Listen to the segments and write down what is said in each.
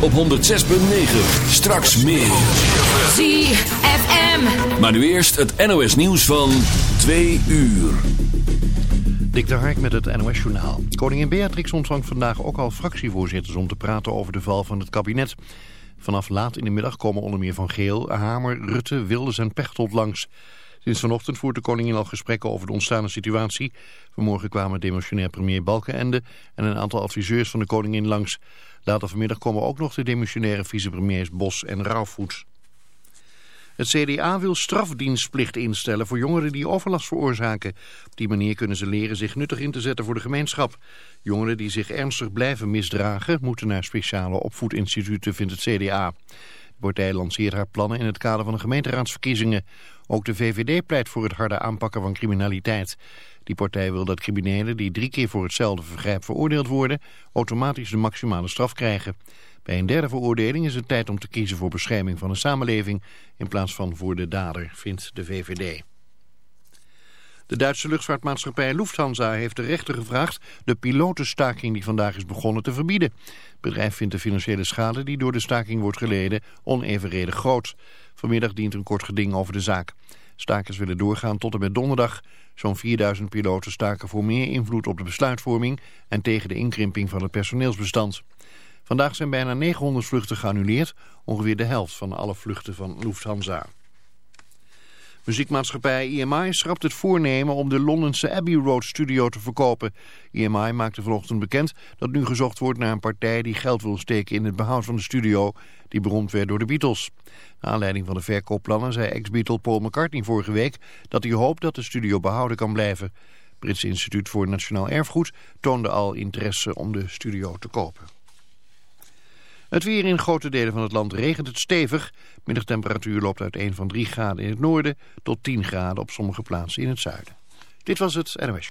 Op 106.9. Straks meer. ZFM. Maar nu eerst het NOS nieuws van 2 uur. Dik de Hark met het NOS-journaal. Koningin Beatrix ontvangt vandaag ook al fractievoorzitters om te praten over de val van het kabinet. Vanaf laat in de middag komen onder meer Van Geel, Hamer, Rutte, Wilders en Pechtold langs. Sinds vanochtend voert de koningin al gesprekken over de ontstane situatie. Vanmorgen kwamen demissionair premier Balkenende en een aantal adviseurs van de koningin langs. Later vanmiddag komen ook nog de demissionaire vicepremiers Bos en Rauwvoets. Het CDA wil strafdienstplicht instellen voor jongeren die overlast veroorzaken. Op die manier kunnen ze leren zich nuttig in te zetten voor de gemeenschap. Jongeren die zich ernstig blijven misdragen moeten naar speciale opvoedinstituten, vindt het CDA. De partij lanceert haar plannen in het kader van de gemeenteraadsverkiezingen. Ook de VVD pleit voor het harde aanpakken van criminaliteit. Die partij wil dat criminelen die drie keer voor hetzelfde vergrijp veroordeeld worden... automatisch de maximale straf krijgen. Bij een derde veroordeling is het tijd om te kiezen voor bescherming van de samenleving... in plaats van voor de dader, vindt de VVD. De Duitse luchtvaartmaatschappij Lufthansa heeft de rechter gevraagd de pilotenstaking die vandaag is begonnen te verbieden. Het bedrijf vindt de financiële schade die door de staking wordt geleden onevenredig groot. Vanmiddag dient een kort geding over de zaak. Stakers willen doorgaan tot en met donderdag. Zo'n 4000 piloten staken voor meer invloed op de besluitvorming en tegen de inkrimping van het personeelsbestand. Vandaag zijn bijna 900 vluchten geannuleerd, ongeveer de helft van alle vluchten van Lufthansa. Muziekmaatschappij EMI schrapt het voornemen om de Londense Abbey Road studio te verkopen. EMI maakte vanochtend bekend dat nu gezocht wordt naar een partij die geld wil steken in het behoud van de studio die beroemd werd door de Beatles. Aanleiding van de verkoopplannen zei ex-Beatle Paul McCartney vorige week dat hij hoopt dat de studio behouden kan blijven. Het Britse Instituut voor Nationaal Erfgoed toonde al interesse om de studio te kopen. Het weer in grote delen van het land regent het stevig. Middagtemperatuur loopt uiteen van 3 graden in het noorden tot 10 graden op sommige plaatsen in het zuiden. Dit was het NOS.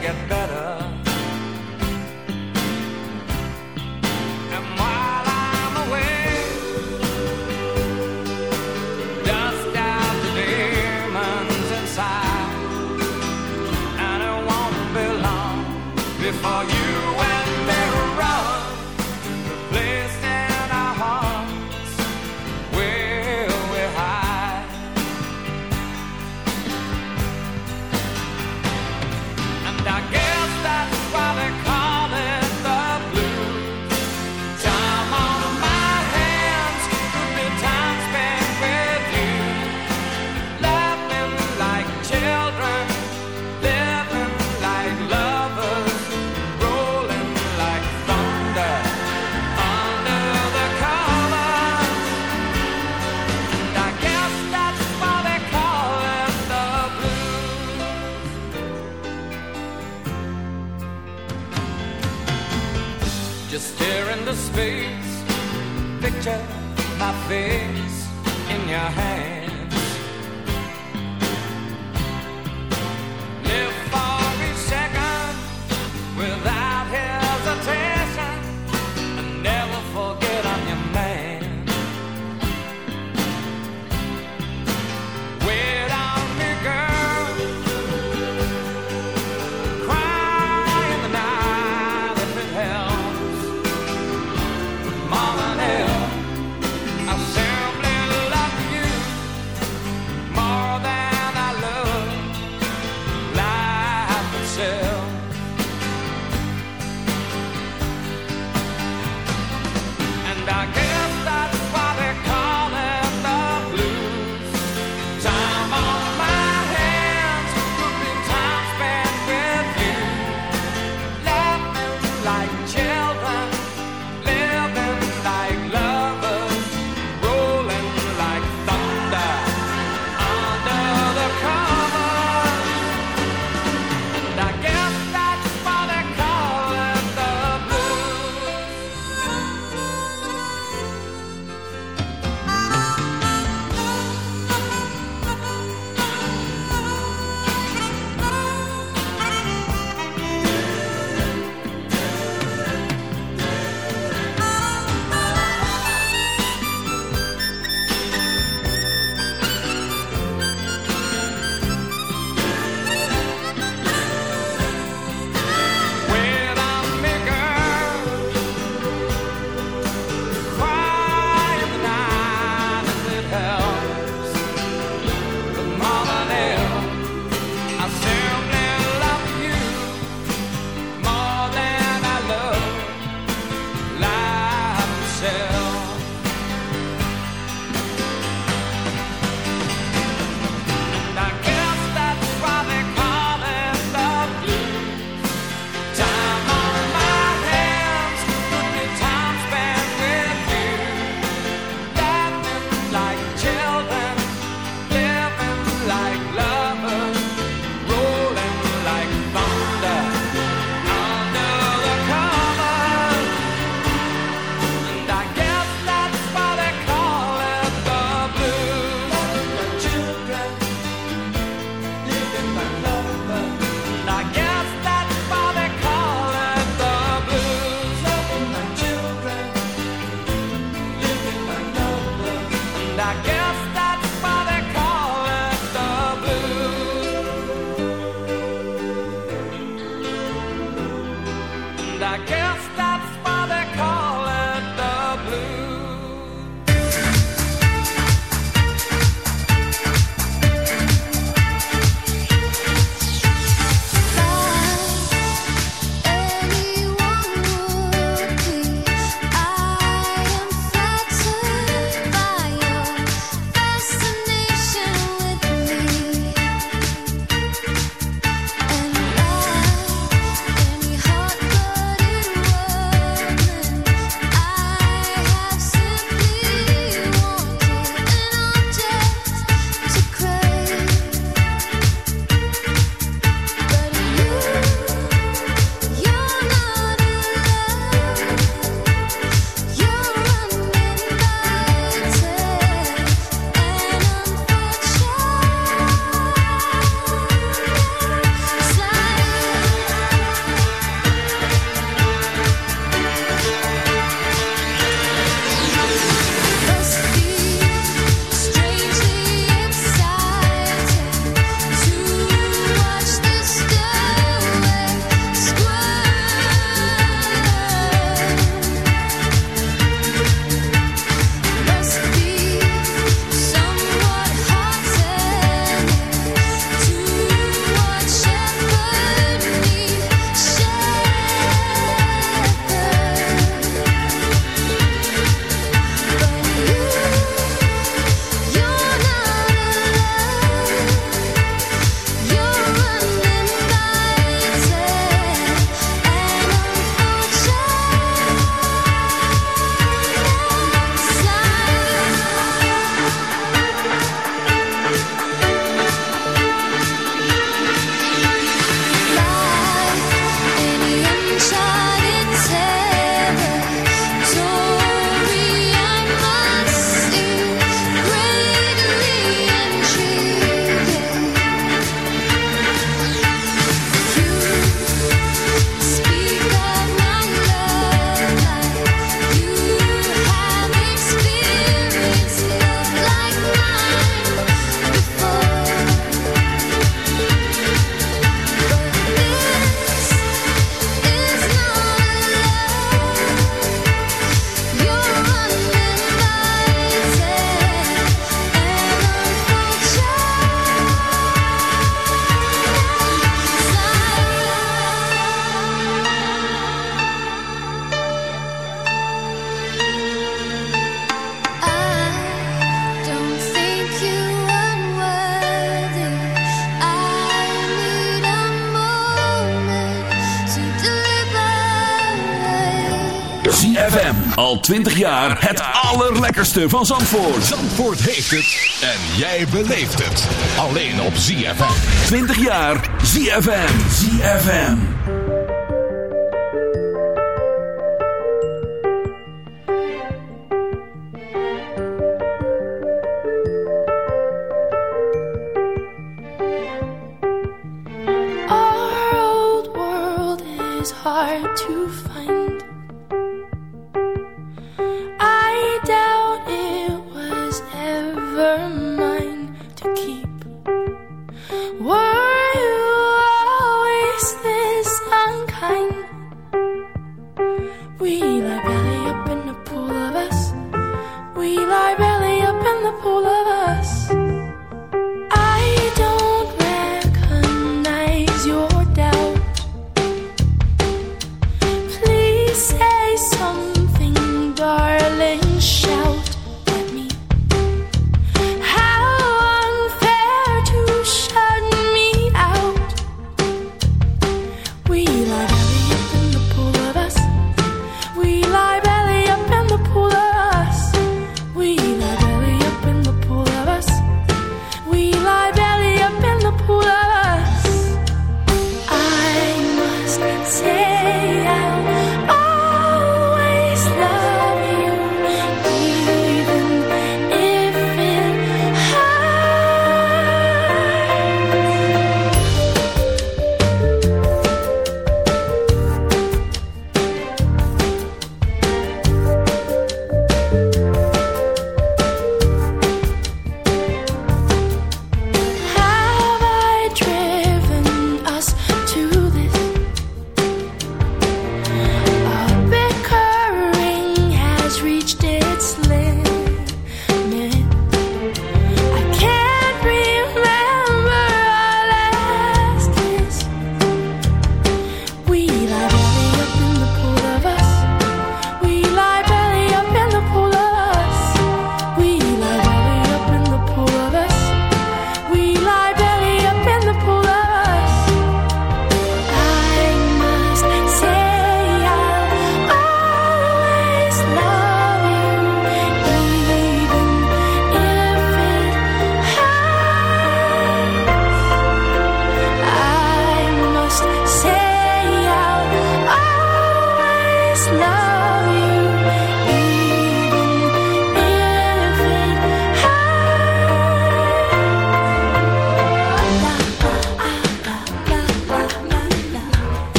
get better. 20 jaar het allerlekkerste van Zandvoort. Zandvoort heeft het en jij beleeft het. Alleen op ZFM. 20 jaar ZFM. ZFM. Our world is hard to.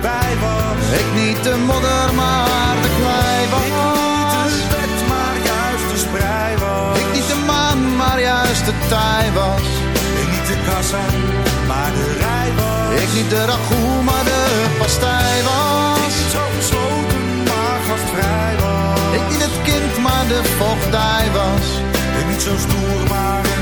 was. Ik niet de modder, maar de klei was. Ik niet de wet, maar juist de sprei was. Ik niet de maan, maar juist de tij was. Ik niet de kassa, maar de rij was. Ik niet de ragout, maar de pastij was. Ik niet zo gesloten, maar gastvrij was. Ik niet het kind, maar de vochtdij was. Ik niet zo stoer, maar een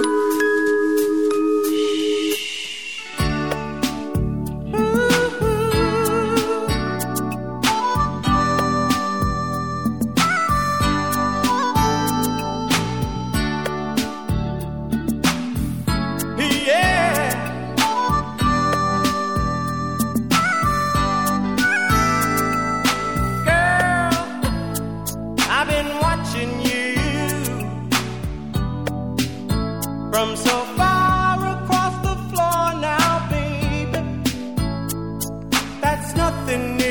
Nothing new.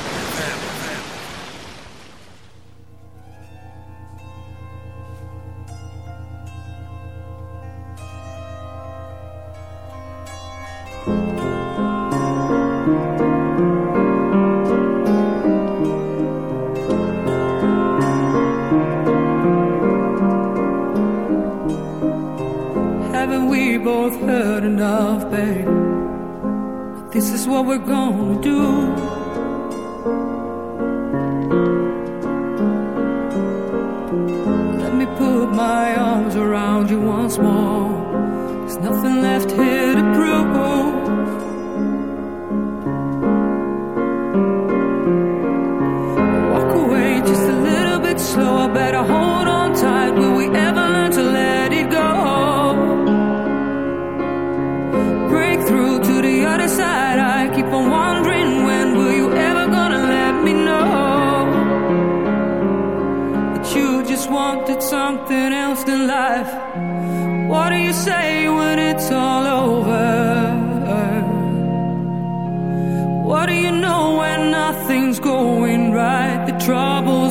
Both heard enough, babe? This is what we're gonna do. Let me put my arms around you once more.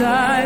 inside